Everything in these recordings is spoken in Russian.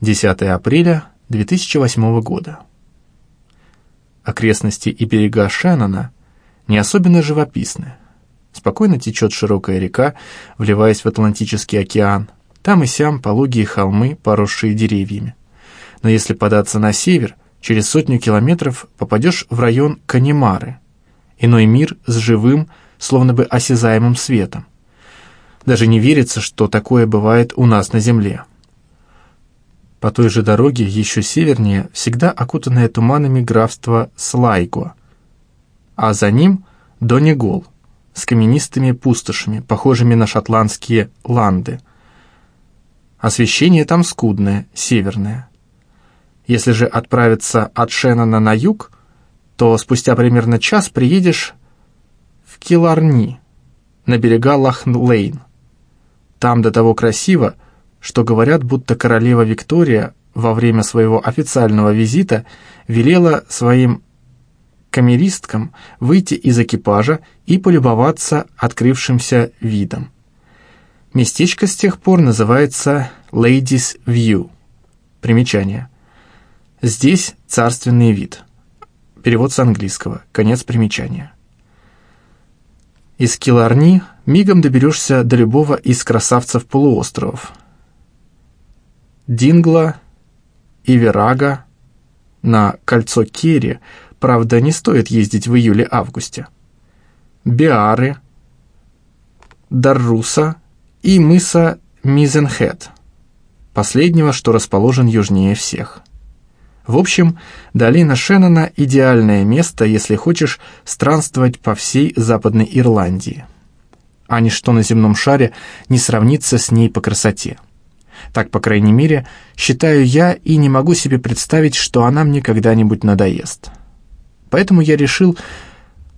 10 апреля 2008 года. Окрестности и берега Шеннона не особенно живописны. Спокойно течет широкая река, вливаясь в Атлантический океан. Там и сям пологие холмы, поросшие деревьями. Но если податься на север, через сотню километров попадешь в район Канемары. Иной мир с живым, словно бы осязаемым светом. Даже не верится, что такое бывает у нас на Земле. По той же дороге, еще севернее, всегда окутанное туманами графство Слайго, а за ним Донегол с каменистыми пустошами, похожими на шотландские ланды. Освещение там скудное, северное. Если же отправиться от Шеннона на юг, то спустя примерно час приедешь в Киларни, на берега Лахн-Лейн. Там до того красиво, что говорят, будто королева Виктория во время своего официального визита велела своим камеристкам выйти из экипажа и полюбоваться открывшимся видом. Местечко с тех пор называется Ladies View. Примечание. Здесь царственный вид. Перевод с английского. Конец примечания. Из Киларни мигом доберешься до любого из красавцев полуостровов – Дингла и Верага. На кольцо Керри, правда, не стоит ездить в июле-августе. Биары, Дарруса и мыса Мизенхед, последнего, что расположен южнее всех. В общем, долина Шеннона – идеальное место, если хочешь странствовать по всей Западной Ирландии. А ничто на земном шаре не сравнится с ней по красоте. Так, по крайней мере, считаю я и не могу себе представить, что она мне когда-нибудь надоест. Поэтому я решил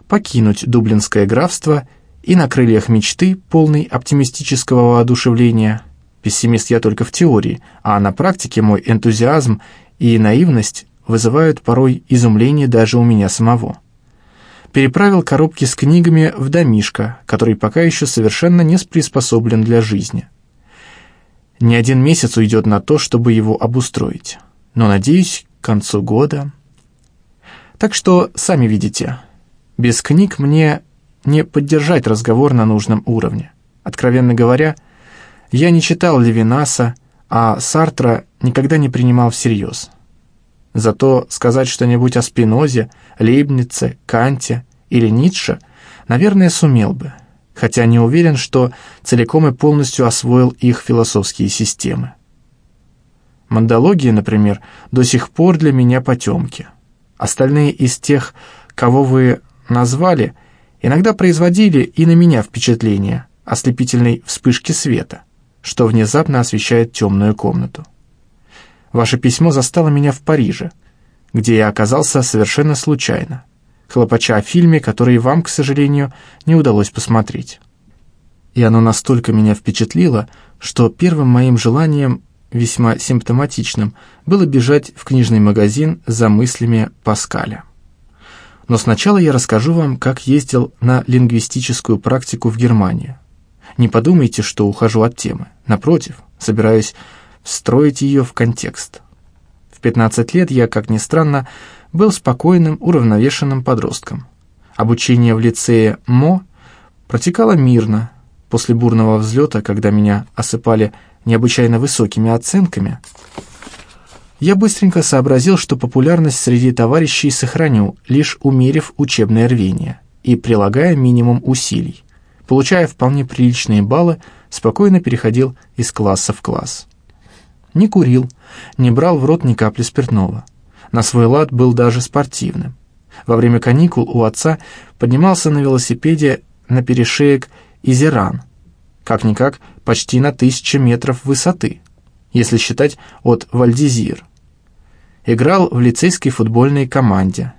покинуть Дублинское графство и на крыльях мечты, полной оптимистического воодушевления, пессимист я только в теории, а на практике мой энтузиазм и наивность вызывают порой изумление даже у меня самого. Переправил коробки с книгами в домишко, который пока еще совершенно не приспособлен для жизни. Не один месяц уйдет на то, чтобы его обустроить. Но, надеюсь, к концу года... Так что, сами видите, без книг мне не поддержать разговор на нужном уровне. Откровенно говоря, я не читал Левинаса, а Сартра никогда не принимал всерьез. Зато сказать что-нибудь о Спинозе, Лейбнице, Канте или Ницше, наверное, сумел бы – хотя не уверен, что целиком и полностью освоил их философские системы. Мандология, например, до сих пор для меня потемки. Остальные из тех, кого вы назвали, иногда производили и на меня впечатление ослепительной вспышки света, что внезапно освещает темную комнату. Ваше письмо застало меня в Париже, где я оказался совершенно случайно хлопача о фильме, который вам, к сожалению, не удалось посмотреть. И оно настолько меня впечатлило, что первым моим желанием, весьма симптоматичным, было бежать в книжный магазин за мыслями Паскаля. Но сначала я расскажу вам, как ездил на лингвистическую практику в Германию. Не подумайте, что ухожу от темы. Напротив, собираюсь встроить ее в контекст. В 15 лет я, как ни странно, был спокойным, уравновешенным подростком. Обучение в лицее МО протекало мирно. После бурного взлета, когда меня осыпали необычайно высокими оценками, я быстренько сообразил, что популярность среди товарищей сохраню, лишь умерив учебное рвение и прилагая минимум усилий. Получая вполне приличные баллы, спокойно переходил из класса в класс. Не курил, не брал в рот ни капли спиртного на свой лад был даже спортивным. Во время каникул у отца поднимался на велосипеде на перешеек Изеран, как-никак почти на тысячу метров высоты, если считать от Вальдизир. Играл в лицейской футбольной команде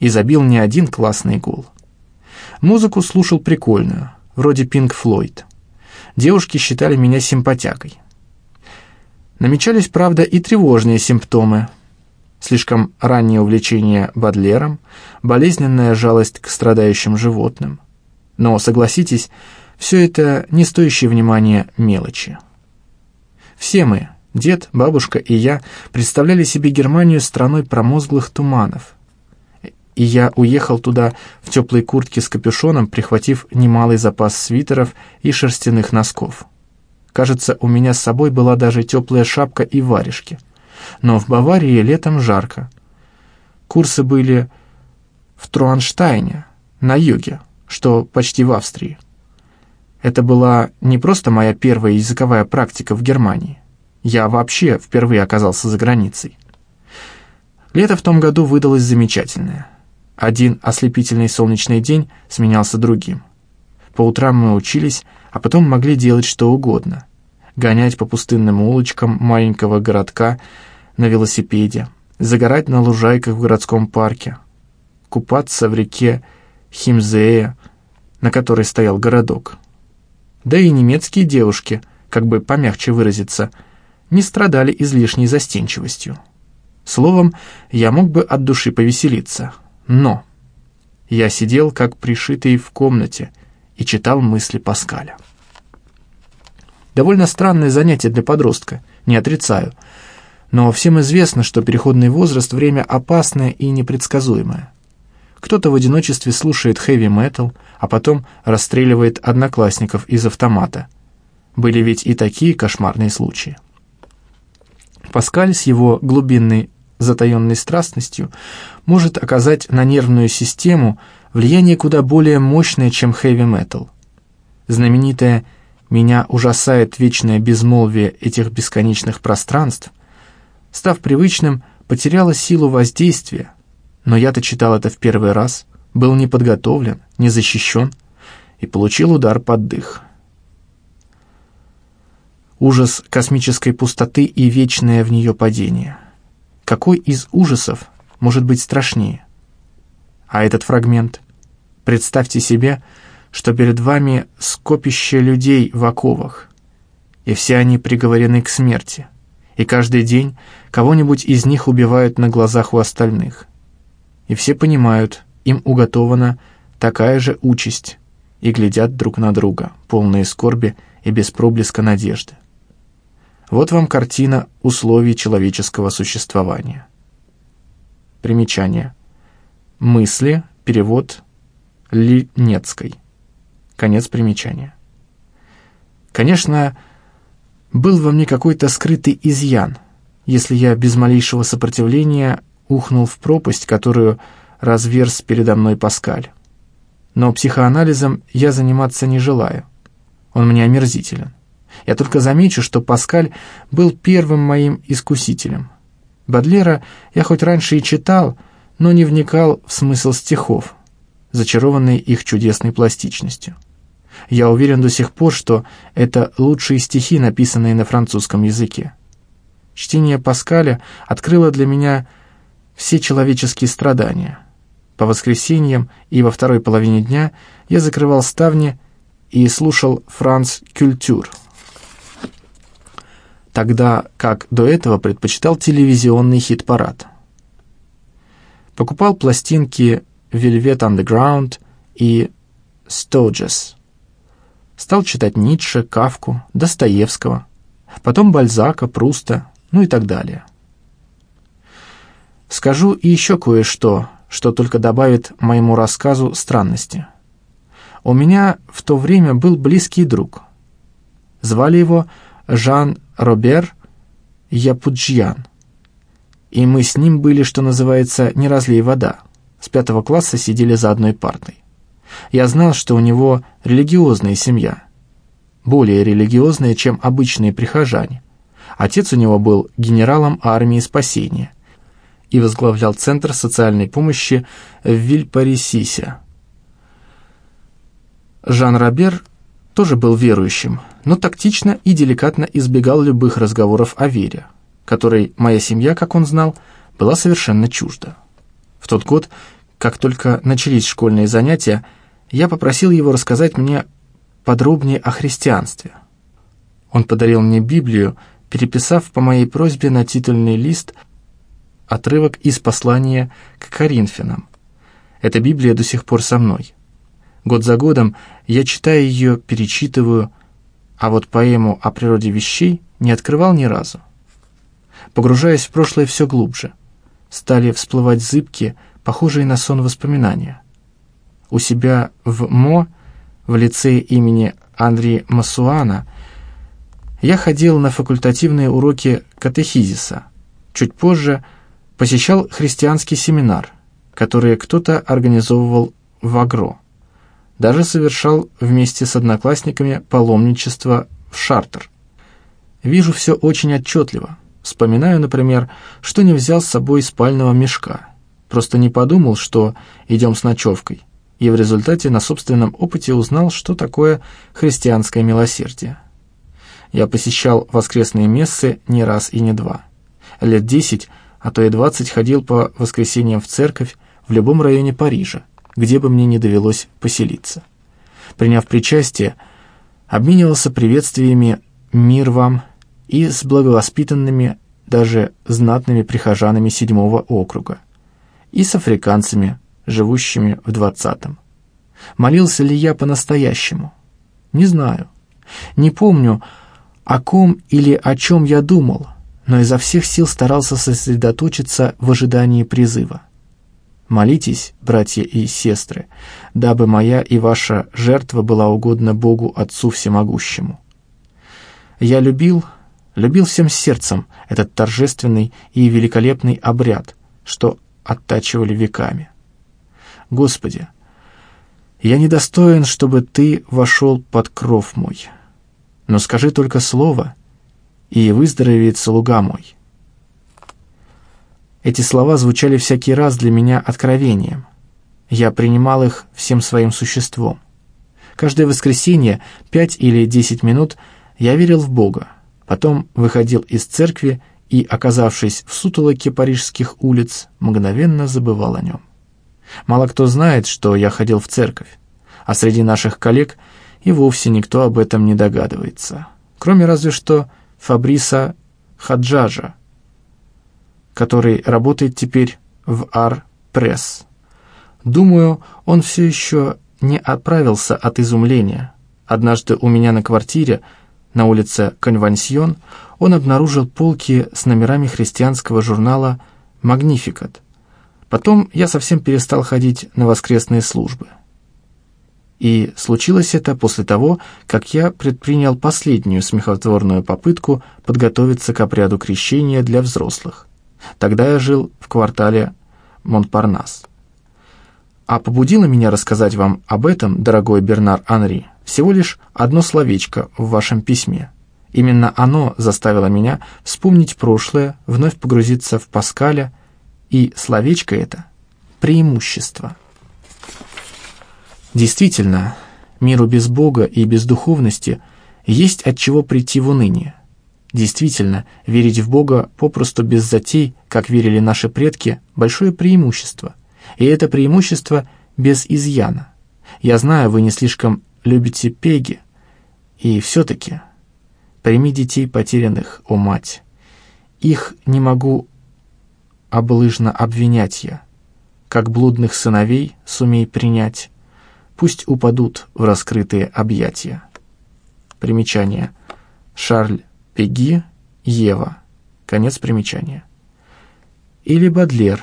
и забил не один классный гол. Музыку слушал прикольную, вроде Pink Floyd. Девушки считали меня симпатякой. Намечались, правда, и тревожные симптомы, слишком раннее увлечение Бадлером, болезненная жалость к страдающим животным. Но, согласитесь, все это не стоящие внимания мелочи. Все мы, Дед, бабушка и я представляли себе Германию страной промозглых туманов. И я уехал туда в теплой куртке с капюшоном, прихватив немалый запас свитеров и шерстяных носков. Кажется, у меня с собой была даже теплая шапка и варежки. Но в Баварии летом жарко. Курсы были в Труанштайне, на юге, что почти в Австрии. Это была не просто моя первая языковая практика в Германии. Я вообще впервые оказался за границей. Лето в том году выдалось замечательное. Один ослепительный солнечный день сменялся другим. По утрам мы учились, а потом могли делать что угодно. Гонять по пустынным улочкам маленького городка на велосипеде, загорать на лужайках в городском парке, купаться в реке Химзея, на которой стоял городок. Да и немецкие девушки, как бы помягче выразиться, не страдали излишней застенчивостью. Словом, я мог бы от души повеселиться, но я сидел как пришитый в комнате и читал мысли Паскаля. Довольно странное занятие для подростка, не отрицаю, но всем известно, что переходный возраст – время опасное и непредсказуемое. Кто-то в одиночестве слушает хэви-метал, а потом расстреливает одноклассников из автомата. Были ведь и такие кошмарные случаи. Паскаль с его глубинной затаенной страстностью может оказать на нервную систему влияние куда более мощное, чем хэви-метал. Знаменитое «Меня ужасает вечное безмолвие этих бесконечных пространств», став привычным, потеряло силу воздействия, но я-то читал это в первый раз, был не подготовлен, не защищен и получил удар под дых. Ужас космической пустоты и вечное в нее падение. Какой из ужасов может быть страшнее? А этот фрагмент? Представьте себе, что перед вами скопище людей в оковах, и все они приговорены к смерти, и каждый день кого-нибудь из них убивают на глазах у остальных. И все понимают, им уготована такая же участь, и глядят друг на друга, полные скорби и без проблеска надежды. Вот вам картина условий человеческого существования. Примечание. Мысли, перевод Линецкой. Конец примечания. Конечно, был во мне какой-то скрытый изъян, если я без малейшего сопротивления ухнул в пропасть, которую разверз передо мной Паскаль. Но психоанализом я заниматься не желаю. Он мне омерзителен. Я только замечу, что Паскаль был первым моим искусителем. Бадлера я хоть раньше и читал, но не вникал в смысл стихов, зачарованный их чудесной пластичностью. Я уверен до сих пор, что это лучшие стихи, написанные на французском языке. Чтение Паскаля открыло для меня все человеческие страдания. По воскресеньям и во второй половине дня я закрывал ставни и слушал Франц Культюр – тогда как до этого предпочитал телевизионный хит-парад. Покупал пластинки Velvet Underground и Stoges. Стал читать Ницше, Кавку, Достоевского, потом Бальзака, Пруста, ну и так далее. Скажу и еще кое-что, что только добавит моему рассказу странности. У меня в то время был близкий друг. Звали его Жан Робер Япуджьян. И мы с ним были, что называется, не разлей вода. С пятого класса сидели за одной партой. Я знал, что у него религиозная семья. Более религиозная, чем обычные прихожане. Отец у него был генералом армии спасения и возглавлял Центр социальной помощи в Вильпарисисе. Жан Робер тоже был верующим, но тактично и деликатно избегал любых разговоров о вере, которой моя семья, как он знал, была совершенно чужда. В тот год, как только начались школьные занятия, я попросил его рассказать мне подробнее о христианстве. Он подарил мне Библию, переписав по моей просьбе на титульный лист отрывок из послания к Коринфянам. Эта Библия до сих пор со мной. Год за годом я читаю ее, перечитываю, а вот поэму о природе вещей не открывал ни разу. погружаясь в прошлое все глубже. Стали всплывать зыбкие, похожие на сон воспоминания. У себя в МО, в лице имени Андри Масуана, я ходил на факультативные уроки катехизиса. Чуть позже посещал христианский семинар, который кто-то организовывал в Агро. Даже совершал вместе с одноклассниками паломничество в Шартер. Вижу все очень отчетливо. Вспоминаю, например, что не взял с собой спального мешка. Просто не подумал, что идем с ночевкой. И в результате на собственном опыте узнал, что такое христианское милосердие. Я посещал воскресные мессы не раз и не два. Лет десять, а то и двадцать ходил по воскресеньям в церковь в любом районе Парижа, где бы мне не довелось поселиться. Приняв причастие, обменивался приветствиями «Мир вам» и с благовоспитанными, даже знатными прихожанами седьмого округа, и с африканцами, живущими в двадцатом. Молился ли я по-настоящему? Не знаю. Не помню, о ком или о чем я думал, но изо всех сил старался сосредоточиться в ожидании призыва. Молитесь, братья и сестры, дабы моя и ваша жертва была угодна Богу Отцу Всемогущему. Я любил, любил всем сердцем этот торжественный и великолепный обряд, что оттачивали веками. Господи, я недостоин, чтобы Ты вошел под кров мой, но скажи только слово, и выздоровеет слуга мой. Эти слова звучали всякий раз для меня откровением. Я принимал их всем своим существом. Каждое воскресенье, пять или десять минут, я верил в Бога. Потом выходил из церкви и, оказавшись в сутолоке парижских улиц, мгновенно забывал о нем. Мало кто знает, что я ходил в церковь, а среди наших коллег и вовсе никто об этом не догадывается, кроме разве что Фабриса Хаджажа, который работает теперь в Ар-Пресс. Думаю, он все еще не отправился от изумления. Однажды у меня на квартире на улице Конвансьон он обнаружил полки с номерами христианского журнала «Магнификат». Потом я совсем перестал ходить на воскресные службы. И случилось это после того, как я предпринял последнюю смехотворную попытку подготовиться к обряду крещения для взрослых. Тогда я жил в квартале Монпарнас. А побудило меня рассказать вам об этом, дорогой Бернар Анри, всего лишь одно словечко в вашем письме. Именно оно заставило меня вспомнить прошлое, вновь погрузиться в Паскаля, и словечко это — преимущество. Действительно, миру без Бога и без духовности есть от чего прийти в уныние. Действительно, верить в Бога попросту без затей, как верили наши предки, большое преимущество. И это преимущество без изъяна. Я знаю, вы не слишком любите пеги, и все-таки прими детей потерянных, о мать. Их не могу облыжно обвинять я. Как блудных сыновей сумей принять, пусть упадут в раскрытые объятия. Примечание. Шарль Пеги, Ева. Конец примечания. Или Бадлер,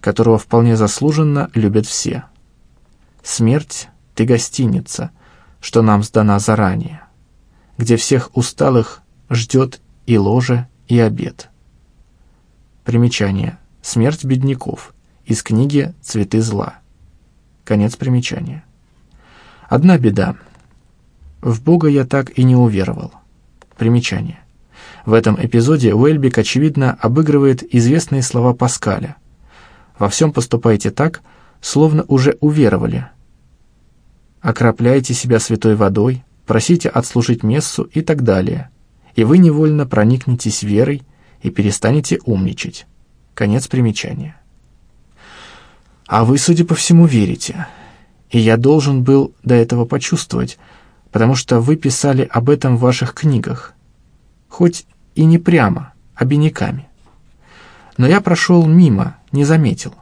которого вполне заслуженно любят все. Смерть — ты гостиница, что нам сдана заранее, где всех усталых ждет и ложе, и обед. Примечание. Смерть бедняков. Из книги «Цветы зла». Конец примечания. Одна беда. В Бога я так и не уверовал. Примечание. В этом эпизоде Уэльбик, очевидно, обыгрывает известные слова Паскаля. «Во всем поступайте так, словно уже уверовали. Окропляйте себя святой водой, просите отслужить мессу и так далее, и вы невольно проникнетесь верой и перестанете умничать». Конец примечания. А вы, судя по всему, верите. И я должен был до этого почувствовать, потому что вы писали об этом в ваших книгах, хоть и не прямо, обиняками. Но я прошел мимо, не заметил.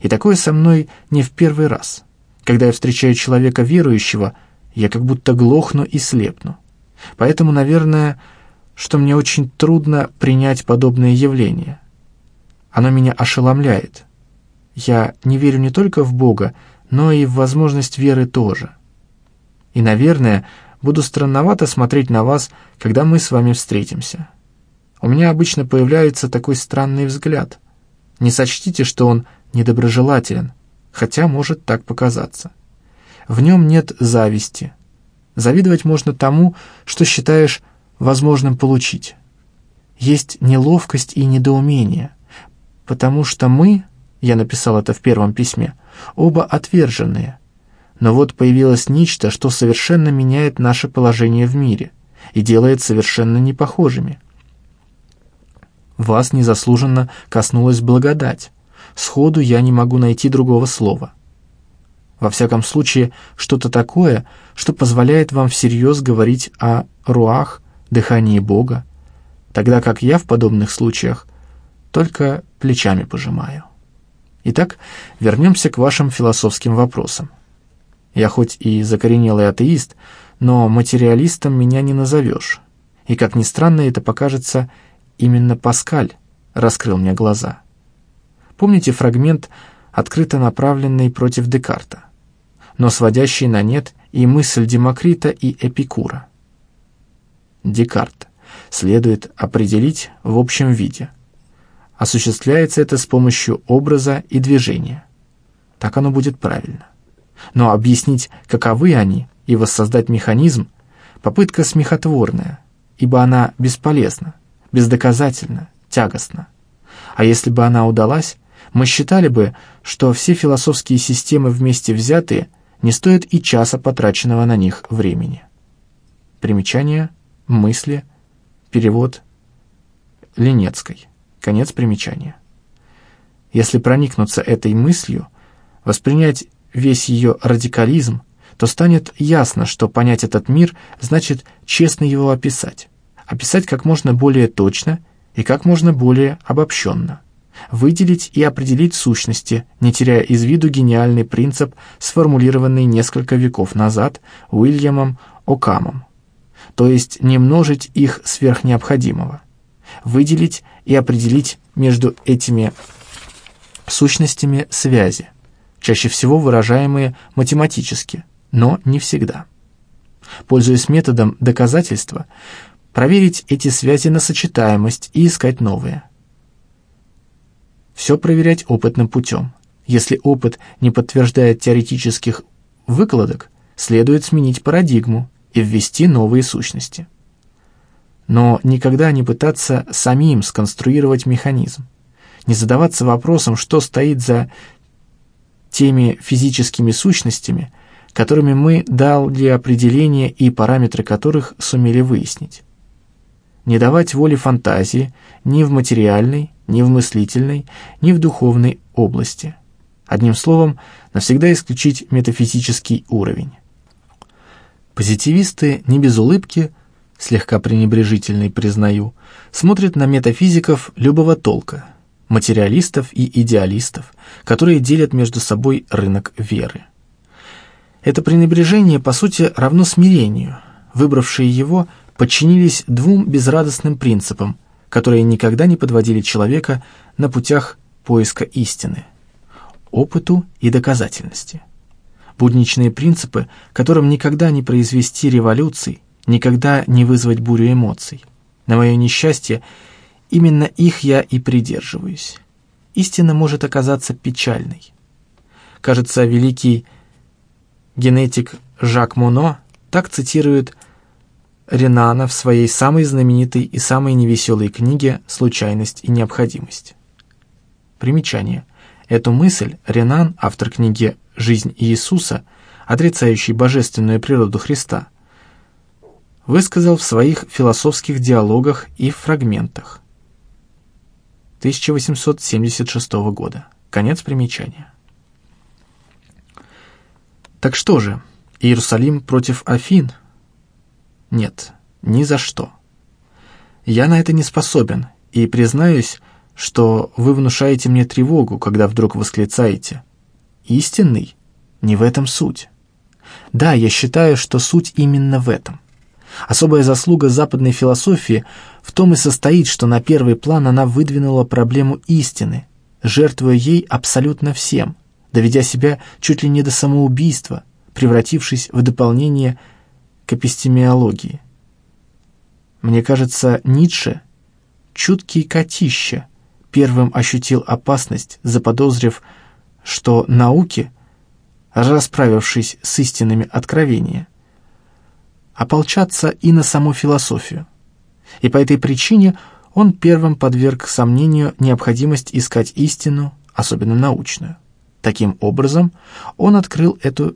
И такое со мной не в первый раз. Когда я встречаю человека верующего, я как будто глохну и слепну. Поэтому, наверное, что мне очень трудно принять подобное явление. Оно меня ошеломляет. Я не верю не только в Бога, но и в возможность веры тоже. И, наверное, буду странновато смотреть на вас, когда мы с вами встретимся. У меня обычно появляется такой странный взгляд. Не сочтите, что он недоброжелателен, хотя может так показаться. В нем нет зависти. Завидовать можно тому, что считаешь возможным получить. Есть неловкость и недоумение, потому что мы, я написал это в первом письме, оба отверженные. Но вот появилось нечто, что совершенно меняет наше положение в мире и делает совершенно непохожими. Вас незаслуженно коснулась благодать. Сходу я не могу найти другого слова. Во всяком случае, что-то такое, что позволяет вам всерьез говорить о руах, дыхании Бога, тогда как я в подобных случаях только плечами пожимаю. Итак, вернемся к вашим философским вопросам. Я хоть и закоренелый атеист, но материалистом меня не назовешь. И, как ни странно это покажется, именно Паскаль раскрыл мне глаза. Помните фрагмент, открыто направленный против Декарта, но сводящий на нет и мысль Демокрита и Эпикура? Декарт. Следует определить в общем виде. Осуществляется это с помощью образа и движения. Так оно будет правильно. Но объяснить, каковы они, и воссоздать механизм – попытка смехотворная, ибо она бесполезна бездоказательно, тягостно. А если бы она удалась, мы считали бы, что все философские системы вместе взятые не стоят и часа потраченного на них времени. Примечание, мысли, перевод Ленецкой. Конец примечания. Если проникнуться этой мыслью, воспринять весь ее радикализм, то станет ясно, что понять этот мир значит честно его описать описать как можно более точно и как можно более обобщенно, выделить и определить сущности, не теряя из виду гениальный принцип, сформулированный несколько веков назад Уильямом Окамом, то есть не множить их сверх необходимого, выделить и определить между этими сущностями связи, чаще всего выражаемые математически, но не всегда. Пользуясь методом доказательства, проверить эти связи на сочетаемость и искать новые. Все проверять опытным путем. Если опыт не подтверждает теоретических выкладок, следует сменить парадигму и ввести новые сущности. Но никогда не пытаться самим сконструировать механизм, не задаваться вопросом, что стоит за теми физическими сущностями, которыми мы дали определение и параметры которых сумели выяснить не давать воли фантазии ни в материальной, ни в мыслительной, ни в духовной области. Одним словом, навсегда исключить метафизический уровень. Позитивисты не без улыбки, слегка пренебрежительной признаю, смотрят на метафизиков любого толка, материалистов и идеалистов, которые делят между собой рынок веры. Это пренебрежение, по сути, равно смирению. Выбравшие его – подчинились двум безрадостным принципам, которые никогда не подводили человека на путях поиска истины – опыту и доказательности. Будничные принципы, которым никогда не произвести революций, никогда не вызвать бурю эмоций. На мое несчастье, именно их я и придерживаюсь. Истина может оказаться печальной. Кажется, великий генетик Жак Моно так цитирует Ренана в своей самой знаменитой и самой невеселой книге «Случайность и необходимость». Примечание. Эту мысль Ренан, автор книги «Жизнь Иисуса», отрицающий божественную природу Христа, высказал в своих философских диалогах и фрагментах. 1876 года. Конец примечания. Так что же, Иерусалим против Афин – нет, ни за что. Я на это не способен, и признаюсь, что вы внушаете мне тревогу, когда вдруг восклицаете. Истинный? Не в этом суть. Да, я считаю, что суть именно в этом. Особая заслуга западной философии в том и состоит, что на первый план она выдвинула проблему истины, жертвуя ей абсолютно всем, доведя себя чуть ли не до самоубийства, превратившись в дополнение к эпистемиологии. Мне кажется, Ницше, чуткий котище, первым ощутил опасность, заподозрив, что науки, расправившись с истинами откровения, ополчаться и на саму философию. И по этой причине он первым подверг сомнению необходимость искать истину, особенно научную. Таким образом, он открыл эту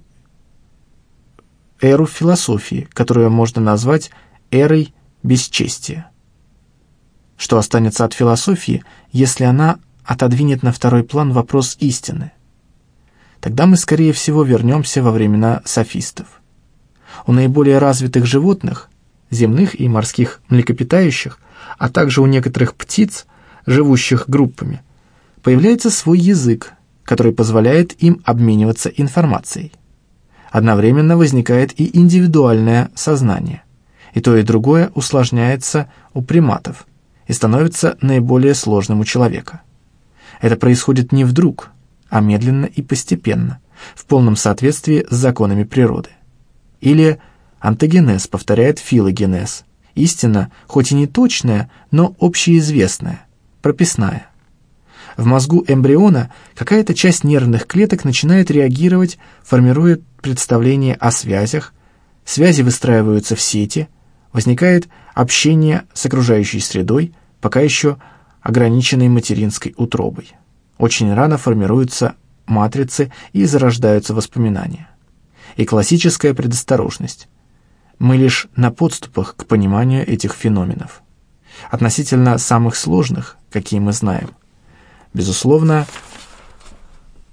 эру философии, которую можно назвать эрой бесчестия. Что останется от философии, если она отодвинет на второй план вопрос истины? Тогда мы, скорее всего, вернемся во времена софистов. У наиболее развитых животных, земных и морских млекопитающих, а также у некоторых птиц, живущих группами, появляется свой язык, который позволяет им обмениваться информацией. Одновременно возникает и индивидуальное сознание. И то, и другое усложняется у приматов и становится наиболее сложным у человека. Это происходит не вдруг, а медленно и постепенно, в полном соответствии с законами природы. Или антогенез повторяет филогенез. Истина, хоть и не точная, но общеизвестная, прописная. В мозгу эмбриона какая-то часть нервных клеток начинает реагировать, формируя представление о связях, связи выстраиваются в сети, возникает общение с окружающей средой, пока еще ограниченной материнской утробой. Очень рано формируются матрицы и зарождаются воспоминания и классическая предосторожность. Мы лишь на подступах к пониманию этих феноменов. Относительно самых сложных, какие мы знаем. Безусловно,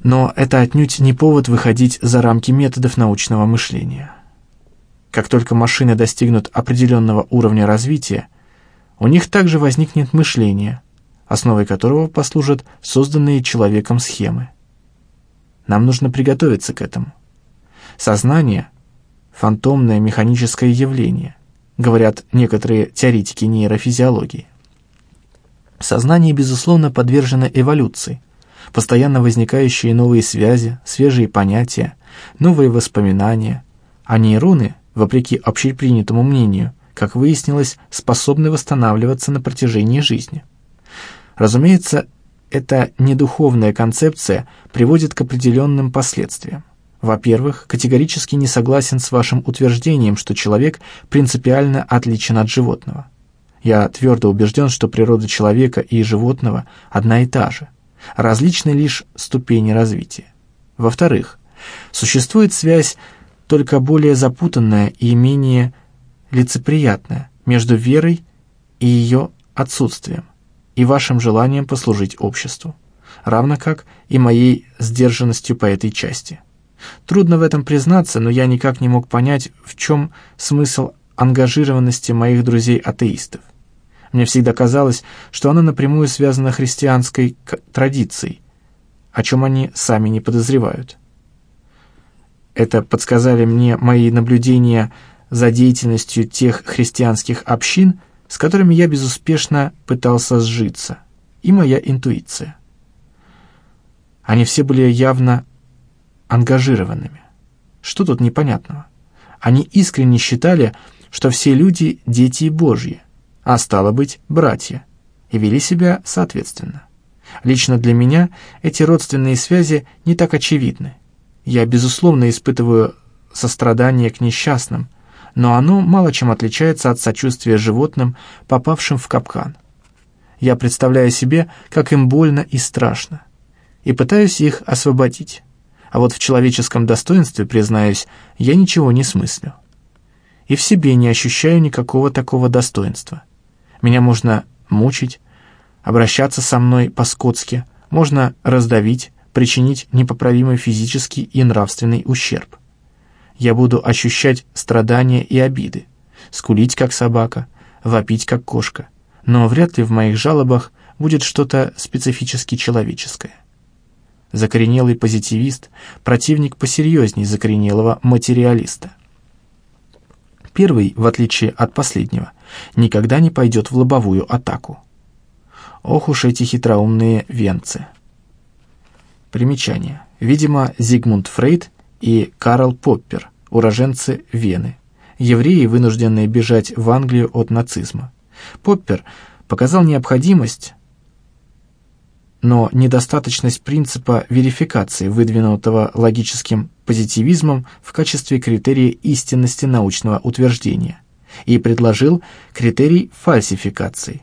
но это отнюдь не повод выходить за рамки методов научного мышления. Как только машины достигнут определенного уровня развития, у них также возникнет мышление, основой которого послужат созданные человеком схемы. Нам нужно приготовиться к этому. Сознание — фантомное механическое явление, говорят некоторые теоретики нейрофизиологии. Сознание, безусловно, подвержено эволюции, постоянно возникающие новые связи, свежие понятия, новые воспоминания, а нейроны, вопреки общепринятому мнению, как выяснилось, способны восстанавливаться на протяжении жизни. Разумеется, эта недуховная концепция приводит к определенным последствиям. Во-первых, категорически не согласен с вашим утверждением, что человек принципиально отличен от животного. Я твердо убежден, что природа человека и животного одна и та же, различны лишь ступени развития. Во-вторых, существует связь только более запутанная и менее лицеприятная между верой и ее отсутствием и вашим желанием послужить обществу, равно как и моей сдержанностью по этой части. Трудно в этом признаться, но я никак не мог понять, в чем смысл ангажированности моих друзей-атеистов. Мне всегда казалось, что она напрямую связана христианской традицией, о чем они сами не подозревают. Это подсказали мне мои наблюдения за деятельностью тех христианских общин, с которыми я безуспешно пытался сжиться, и моя интуиция. Они все были явно ангажированными. Что тут непонятного? Они искренне считали, что все люди – дети Божьи, а стало быть, братья, и вели себя соответственно. Лично для меня эти родственные связи не так очевидны. Я, безусловно, испытываю сострадание к несчастным, но оно мало чем отличается от сочувствия животным, попавшим в капкан. Я представляю себе, как им больно и страшно, и пытаюсь их освободить. А вот в человеческом достоинстве, признаюсь, я ничего не смыслю. И в себе не ощущаю никакого такого достоинства. Меня можно мучить, обращаться со мной по-скотски, можно раздавить, причинить непоправимый физический и нравственный ущерб. Я буду ощущать страдания и обиды, скулить как собака, вопить как кошка, но вряд ли в моих жалобах будет что-то специфически человеческое закоренелый позитивист, противник посерьезней закоренелого материалиста. Первый, в отличие от последнего, никогда не пойдет в лобовую атаку. Ох уж эти хитроумные венцы. Примечание. Видимо, Зигмунд Фрейд и Карл Поппер, уроженцы Вены. Евреи, вынужденные бежать в Англию от нацизма. Поппер показал необходимость, но недостаточность принципа верификации, выдвинутого логическим позитивизмом в качестве критерия истинности научного утверждения, и предложил критерий фальсификации.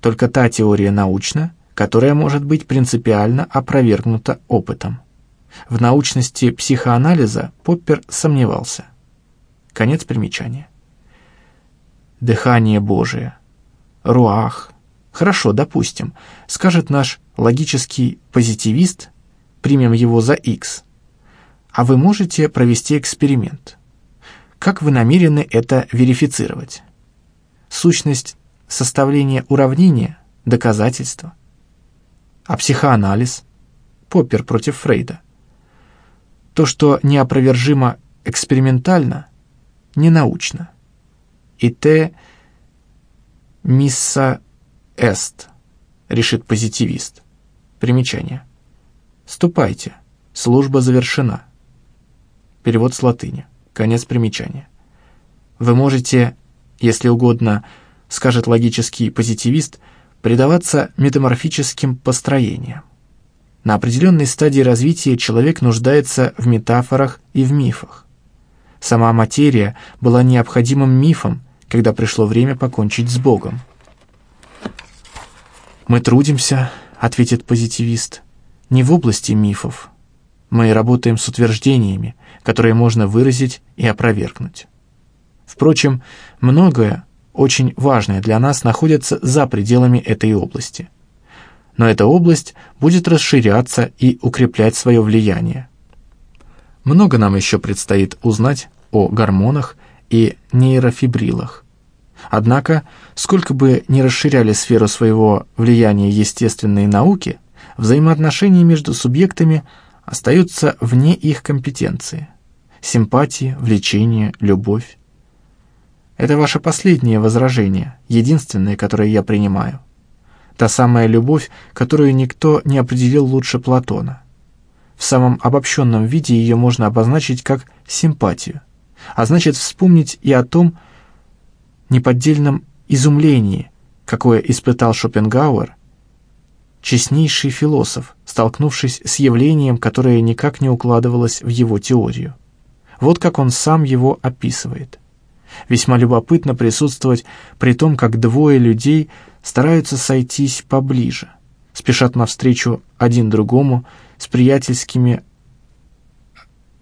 Только та теория научна, которая может быть принципиально опровергнута опытом. В научности психоанализа Поппер сомневался. Конец примечания. Дыхание Божие. Руах. Хорошо, допустим, скажет наш логический позитивист, примем его за X. А вы можете провести эксперимент. Как вы намерены это верифицировать? Сущность составления уравнения, доказательства. А психоанализ? Поппер против Фрейда. То, что неопровержимо экспериментально, не научно. И те мисса эст, решит позитивист. Примечание. Ступайте, служба завершена. Перевод с латыни. Конец примечания. Вы можете, если угодно, скажет логический позитивист, предаваться метаморфическим построениям. На определенной стадии развития человек нуждается в метафорах и в мифах. Сама материя была необходимым мифом, когда пришло время покончить с Богом. «Мы трудимся», — ответит позитивист, — «не в области мифов. Мы работаем с утверждениями, которые можно выразить и опровергнуть». Впрочем, многое, очень важное для нас, находится за пределами этой области — но эта область будет расширяться и укреплять свое влияние. Много нам еще предстоит узнать о гормонах и нейрофибрилах. Однако, сколько бы ни расширяли сферу своего влияния естественные науки, взаимоотношения между субъектами остаются вне их компетенции. Симпатии, влечение, любовь. Это ваше последнее возражение, единственное, которое я принимаю та самая любовь, которую никто не определил лучше Платона. В самом обобщенном виде ее можно обозначить как симпатию, а значит вспомнить и о том неподдельном изумлении, какое испытал Шопенгауэр, честнейший философ, столкнувшись с явлением, которое никак не укладывалось в его теорию. Вот как он сам его описывает. Весьма любопытно присутствовать при том, как двое людей стараются сойтись поближе, спешат навстречу один другому с приятельскими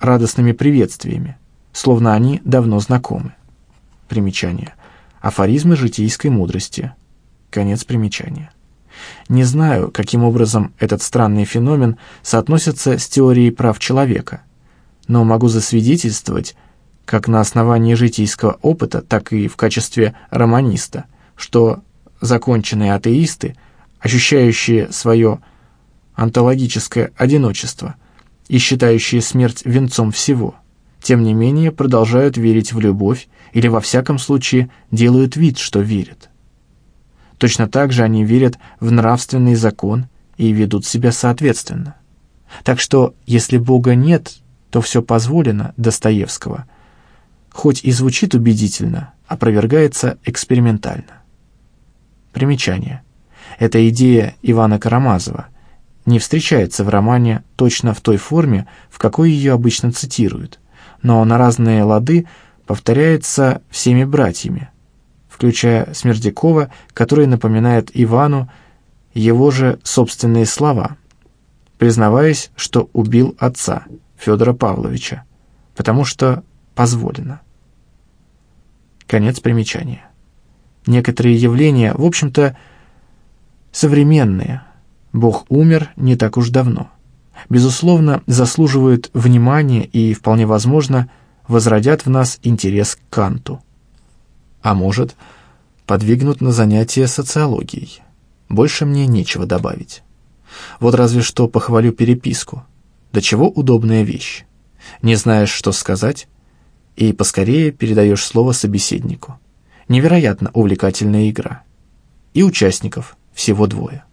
радостными приветствиями, словно они давно знакомы. Примечание. Афоризмы житейской мудрости. Конец примечания. Не знаю, каким образом этот странный феномен соотносится с теорией прав человека, но могу засвидетельствовать, как на основании житейского опыта, так и в качестве романиста, что законченные атеисты, ощущающие свое онтологическое одиночество и считающие смерть венцом всего, тем не менее продолжают верить в любовь или во всяком случае делают вид, что верят. Точно так же они верят в нравственный закон и ведут себя соответственно. Так что, если Бога нет, то все позволено Достоевского, хоть и звучит убедительно, опровергается экспериментально. Примечание. Эта идея Ивана Карамазова не встречается в романе точно в той форме, в какой ее обычно цитируют, но на разные лады повторяется всеми братьями, включая Смердякова, который напоминает Ивану его же собственные слова, признаваясь, что убил отца, Федора Павловича, потому что позволено. Конец примечания. Некоторые явления, в общем-то, современные. Бог умер не так уж давно. Безусловно, заслуживают внимания и, вполне возможно, возродят в нас интерес к Канту. А может, подвигнут на занятия социологией. Больше мне нечего добавить. Вот разве что похвалю переписку. До чего удобная вещь. Не знаешь, что сказать? и поскорее передаешь слово собеседнику. Невероятно увлекательная игра. И участников всего двое.